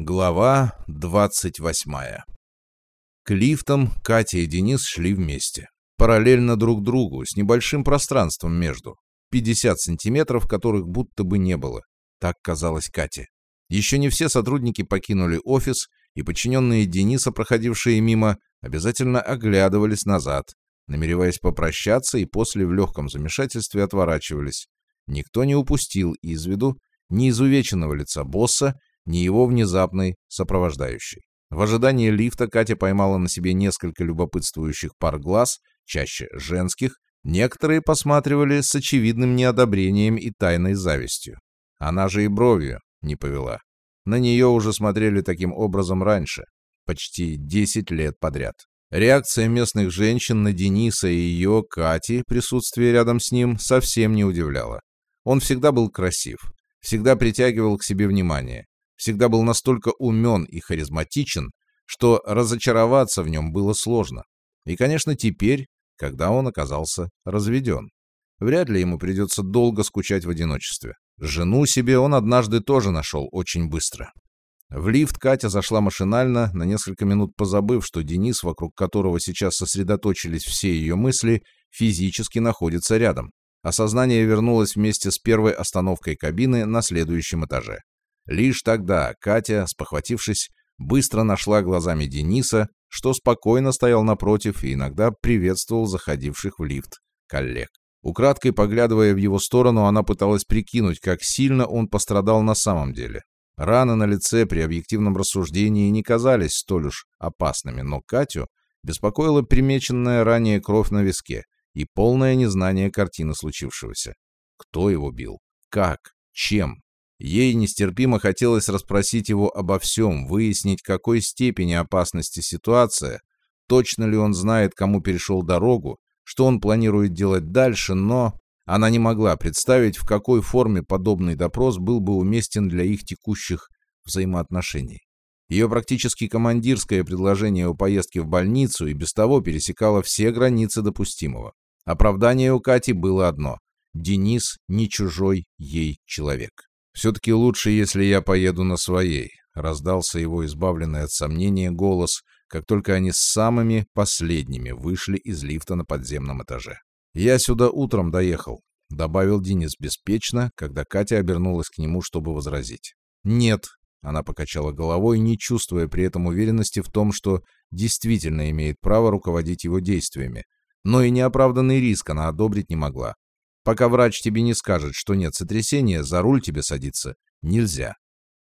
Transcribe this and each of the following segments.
Глава 28 К лифтам Катя и Денис шли вместе. Параллельно друг другу, с небольшим пространством между. 50 сантиметров, которых будто бы не было. Так казалось Кате. Еще не все сотрудники покинули офис, и подчиненные Дениса, проходившие мимо, обязательно оглядывались назад, намереваясь попрощаться и после в легком замешательстве отворачивались. Никто не упустил из виду ни изувеченного лица босса, ни его внезапной сопровождающей. В ожидании лифта Катя поймала на себе несколько любопытствующих пар глаз, чаще женских, некоторые посматривали с очевидным неодобрением и тайной завистью. Она же и бровью не повела. На нее уже смотрели таким образом раньше, почти 10 лет подряд. Реакция местных женщин на Дениса и ее, Кати, присутствие рядом с ним, совсем не удивляла. Он всегда был красив, всегда притягивал к себе внимание, всегда был настолько умен и харизматичен, что разочароваться в нем было сложно. И, конечно, теперь, когда он оказался разведен. Вряд ли ему придется долго скучать в одиночестве. Жену себе он однажды тоже нашел очень быстро. В лифт Катя зашла машинально, на несколько минут позабыв, что Денис, вокруг которого сейчас сосредоточились все ее мысли, физически находится рядом. Осознание вернулось вместе с первой остановкой кабины на следующем этаже. Лишь тогда Катя, спохватившись, быстро нашла глазами Дениса, что спокойно стоял напротив и иногда приветствовал заходивших в лифт коллег. Украдкой поглядывая в его сторону, она пыталась прикинуть, как сильно он пострадал на самом деле. Раны на лице при объективном рассуждении не казались столь уж опасными, но Катю беспокоила примеченная ранее кровь на виске и полное незнание картины случившегося. Кто его бил? Как? Чем? Ей нестерпимо хотелось расспросить его обо всем, выяснить, какой степени опасности ситуация, точно ли он знает, кому перешел дорогу, что он планирует делать дальше, но она не могла представить, в какой форме подобный допрос был бы уместен для их текущих взаимоотношений. Ее практически командирское предложение о поездке в больницу и без того пересекало все границы допустимого. Оправдание у Кати было одно – Денис не чужой ей человек. «Все-таки лучше, если я поеду на своей», — раздался его избавленный от сомнения голос, как только они с самыми последними вышли из лифта на подземном этаже. «Я сюда утром доехал», — добавил Денис беспечно, когда Катя обернулась к нему, чтобы возразить. «Нет», — она покачала головой, не чувствуя при этом уверенности в том, что действительно имеет право руководить его действиями. Но и неоправданный риск она одобрить не могла. Пока врач тебе не скажет, что нет сотрясения, за руль тебе садиться нельзя.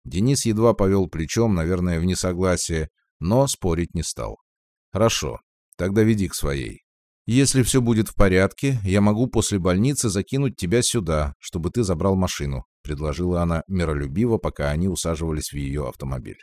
Денис едва повел плечом, наверное, в несогласие, но спорить не стал. Хорошо, тогда веди к своей. Если все будет в порядке, я могу после больницы закинуть тебя сюда, чтобы ты забрал машину, предложила она миролюбиво, пока они усаживались в ее автомобиль.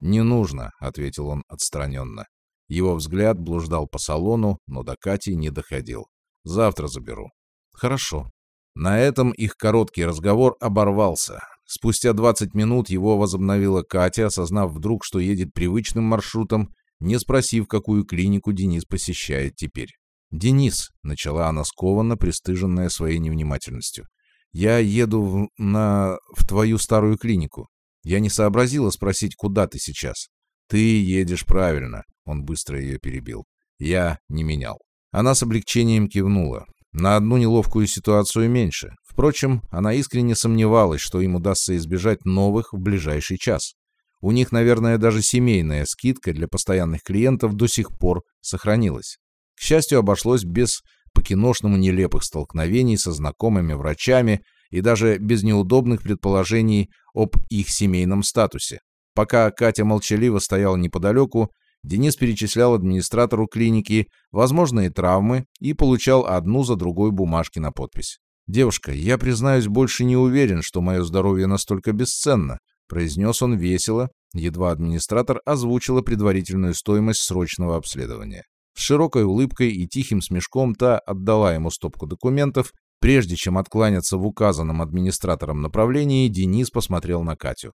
«Не нужно», — ответил он отстраненно. Его взгляд блуждал по салону, но до Кати не доходил. «Завтра заберу». «Хорошо». На этом их короткий разговор оборвался. Спустя 20 минут его возобновила Катя, осознав вдруг, что едет привычным маршрутом, не спросив, какую клинику Денис посещает теперь. «Денис», — начала она скованно, пристыженная своей невнимательностью, — «я еду в, на... в твою старую клинику. Я не сообразила спросить, куда ты сейчас». «Ты едешь правильно», — он быстро ее перебил. «Я не менял». Она с облегчением кивнула. На одну неловкую ситуацию меньше. Впрочем, она искренне сомневалась, что им удастся избежать новых в ближайший час. У них, наверное, даже семейная скидка для постоянных клиентов до сих пор сохранилась. К счастью, обошлось без по-киношному нелепых столкновений со знакомыми врачами и даже без неудобных предположений об их семейном статусе. Пока Катя молчаливо стояла неподалеку, Денис перечислял администратору клиники возможные травмы и получал одну за другой бумажки на подпись. «Девушка, я, признаюсь, больше не уверен, что мое здоровье настолько бесценно», произнес он весело, едва администратор озвучила предварительную стоимость срочного обследования. С широкой улыбкой и тихим смешком та отдала ему стопку документов. Прежде чем откланяться в указанном администратором направлении, Денис посмотрел на Катю.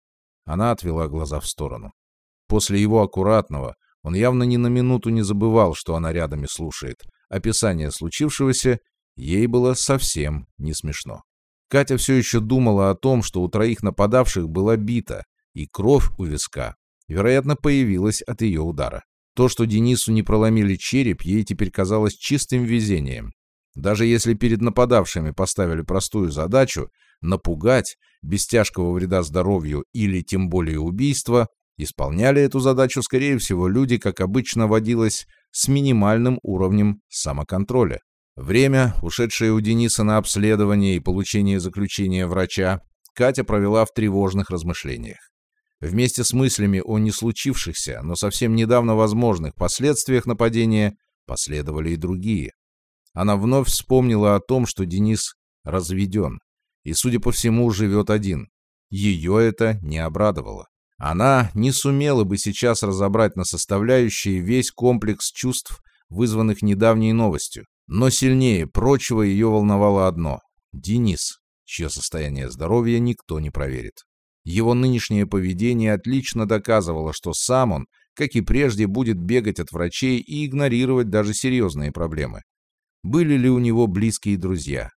Она отвела глаза в сторону. После его аккуратного, он явно ни на минуту не забывал, что она рядом и слушает. Описание случившегося ей было совсем не смешно. Катя все еще думала о том, что у троих нападавших была бита, И кровь у виска, вероятно, появилась от ее удара. То, что Денису не проломили череп, ей теперь казалось чистым везением. Даже если перед нападавшими поставили простую задачу напугать без тяжкого вреда здоровью или тем более убийства, исполняли эту задачу, скорее всего, люди, как обычно водилось, с минимальным уровнем самоконтроля. Время, ушедшее у Дениса на обследование и получение заключения врача, Катя провела в тревожных размышлениях. Вместе с мыслями о не случившихся, но совсем недавно возможных последствиях нападения последовали и другие. Она вновь вспомнила о том, что Денис разведен и, судя по всему, живет один. Ее это не обрадовало. Она не сумела бы сейчас разобрать на составляющие весь комплекс чувств, вызванных недавней новостью. Но сильнее прочего ее волновало одно — Денис, чье состояние здоровья никто не проверит. Его нынешнее поведение отлично доказывало, что сам он, как и прежде, будет бегать от врачей и игнорировать даже серьезные проблемы. Были ли у него близкие друзья?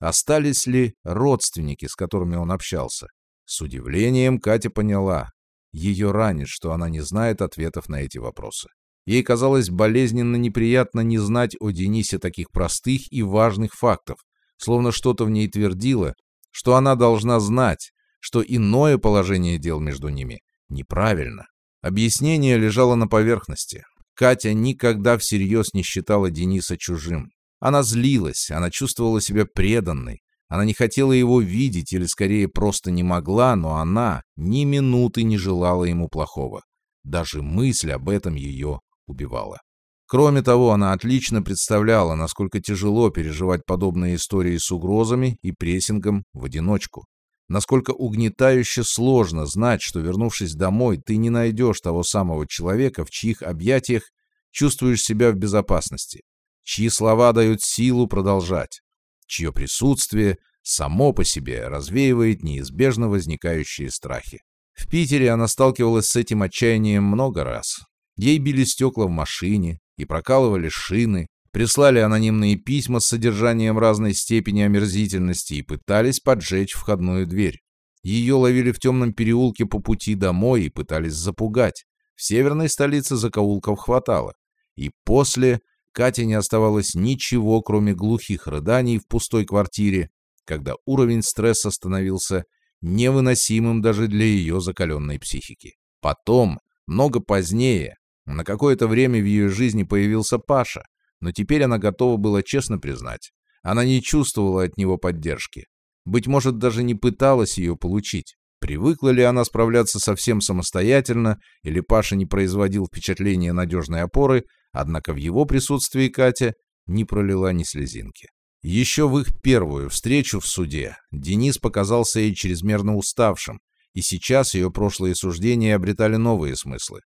Остались ли родственники, с которыми он общался? С удивлением Катя поняла. Ее ранит, что она не знает ответов на эти вопросы. Ей казалось болезненно неприятно не знать о Денисе таких простых и важных фактов, словно что-то в ней твердило, что она должна знать, что иное положение дел между ними неправильно. Объяснение лежало на поверхности. Катя никогда всерьез не считала Дениса чужим. Она злилась, она чувствовала себя преданной. Она не хотела его видеть или, скорее, просто не могла, но она ни минуты не желала ему плохого. Даже мысль об этом ее убивала. Кроме того, она отлично представляла, насколько тяжело переживать подобные истории с угрозами и прессингом в одиночку. Насколько угнетающе сложно знать, что, вернувшись домой, ты не найдешь того самого человека, в чьих объятиях чувствуешь себя в безопасности, чьи слова дают силу продолжать, чье присутствие само по себе развеивает неизбежно возникающие страхи. В Питере она сталкивалась с этим отчаянием много раз. Ей били стекла в машине и прокалывали шины, прислали анонимные письма с содержанием разной степени омерзительности и пытались поджечь входную дверь. Ее ловили в темном переулке по пути домой и пытались запугать. В северной столице закоулков хватало. И после Кате не оставалось ничего, кроме глухих рыданий в пустой квартире, когда уровень стресса становился невыносимым даже для ее закаленной психики. Потом, много позднее, на какое-то время в ее жизни появился Паша, но теперь она готова была честно признать. Она не чувствовала от него поддержки. Быть может, даже не пыталась ее получить. Привыкла ли она справляться совсем самостоятельно, или Паша не производил впечатления надежной опоры, однако в его присутствии Катя не пролила ни слезинки. Еще в их первую встречу в суде Денис показался ей чрезмерно уставшим, и сейчас ее прошлые суждения обретали новые смыслы.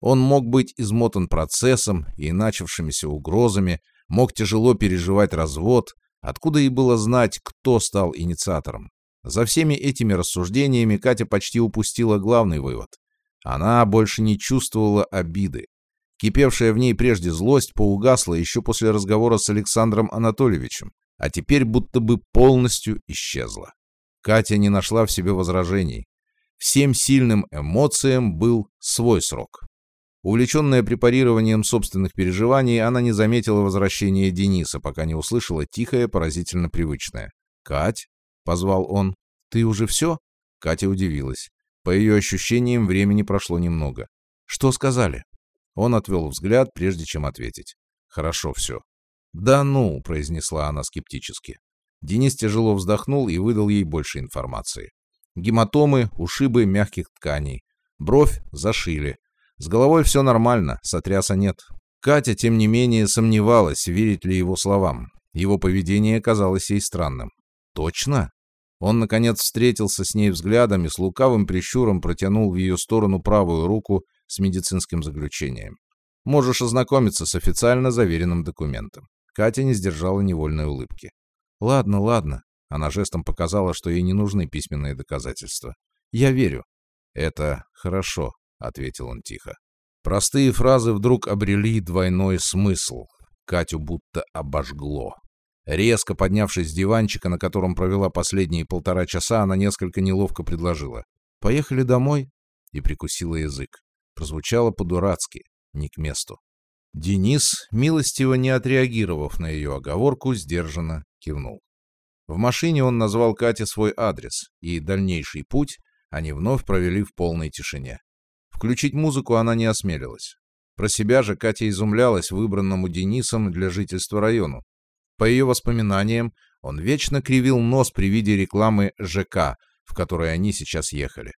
Он мог быть измотан процессом и начавшимися угрозами, мог тяжело переживать развод, откуда и было знать, кто стал инициатором. За всеми этими рассуждениями Катя почти упустила главный вывод. Она больше не чувствовала обиды. Кипевшая в ней прежде злость поугасла еще после разговора с Александром Анатольевичем, а теперь будто бы полностью исчезла. Катя не нашла в себе возражений. Всем сильным эмоциям был свой срок. Увлеченная препарированием собственных переживаний, она не заметила возвращения Дениса, пока не услышала тихое, поразительно привычное. «Кать?» — позвал он. «Ты уже все?» Катя удивилась. По ее ощущениям, времени прошло немного. «Что сказали?» Он отвел взгляд, прежде чем ответить. «Хорошо все». «Да ну», — произнесла она скептически. Денис тяжело вздохнул и выдал ей больше информации. Гематомы, ушибы мягких тканей. Бровь зашили. С головой все нормально, сотряса нет. Катя, тем не менее, сомневалась, верить ли его словам. Его поведение казалось ей странным. «Точно?» Он, наконец, встретился с ней взглядом и с лукавым прищуром протянул в ее сторону правую руку с медицинским заключением. «Можешь ознакомиться с официально заверенным документом». Катя не сдержала невольной улыбки. «Ладно, ладно». Она жестом показала, что ей не нужны письменные доказательства. «Я верю». «Это хорошо», — ответил он тихо. Простые фразы вдруг обрели двойной смысл. Катю будто обожгло. Резко поднявшись с диванчика, на котором провела последние полтора часа, она несколько неловко предложила. «Поехали домой?» и прикусила язык. Прозвучало по-дурацки, не к месту. Денис, милостиво не отреагировав на ее оговорку, сдержанно кивнул. В машине он назвал Кате свой адрес, и дальнейший путь они вновь провели в полной тишине. Включить музыку она не осмелилась. Про себя же Катя изумлялась выбранному Денисом для жительства району. По ее воспоминаниям, он вечно кривил нос при виде рекламы ЖК, в которой они сейчас ехали.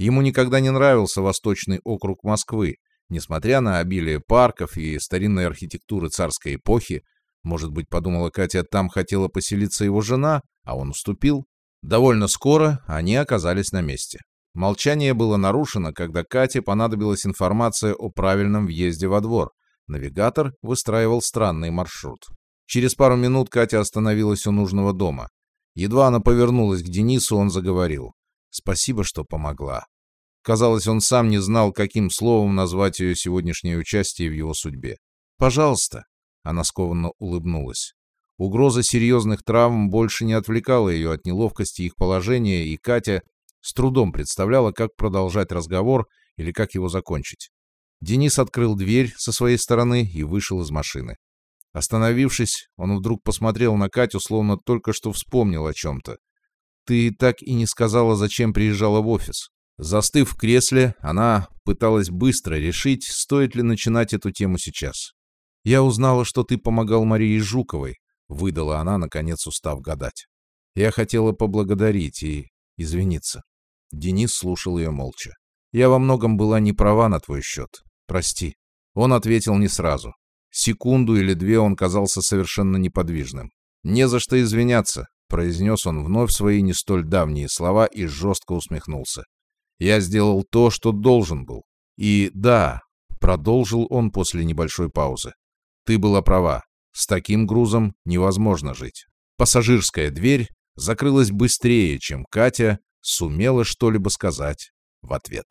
Ему никогда не нравился восточный округ Москвы, несмотря на обилие парков и старинной архитектуры царской эпохи. Может быть, подумала Катя, там хотела поселиться его жена, а он уступил. Довольно скоро они оказались на месте. Молчание было нарушено, когда Кате понадобилась информация о правильном въезде во двор. Навигатор выстраивал странный маршрут. Через пару минут Катя остановилась у нужного дома. Едва она повернулась к Денису, он заговорил. «Спасибо, что помогла». Казалось, он сам не знал, каким словом назвать ее сегодняшнее участие в его судьбе. «Пожалуйста», — она скованно улыбнулась. Угроза серьезных травм больше не отвлекала ее от неловкости их положения, и Катя с трудом представляла, как продолжать разговор или как его закончить. Денис открыл дверь со своей стороны и вышел из машины. Остановившись, он вдруг посмотрел на Катю, словно только что вспомнил о чем-то. «Ты так и не сказала, зачем приезжала в офис». Застыв в кресле, она пыталась быстро решить, стоит ли начинать эту тему сейчас. «Я узнала, что ты помогал Марии Жуковой», — выдала она, наконец устав гадать. «Я хотела поблагодарить и извиниться». Денис слушал ее молча. «Я во многом была не права на твой счет. Прости». Он ответил не сразу. Секунду или две он казался совершенно неподвижным. «Не за что извиняться», — произнес он вновь свои не столь давние слова и жестко усмехнулся. «Я сделал то, что должен был. И да», — продолжил он после небольшой паузы, — «ты была права. С таким грузом невозможно жить». Пассажирская дверь закрылась быстрее, чем Катя сумела что-либо сказать в ответ.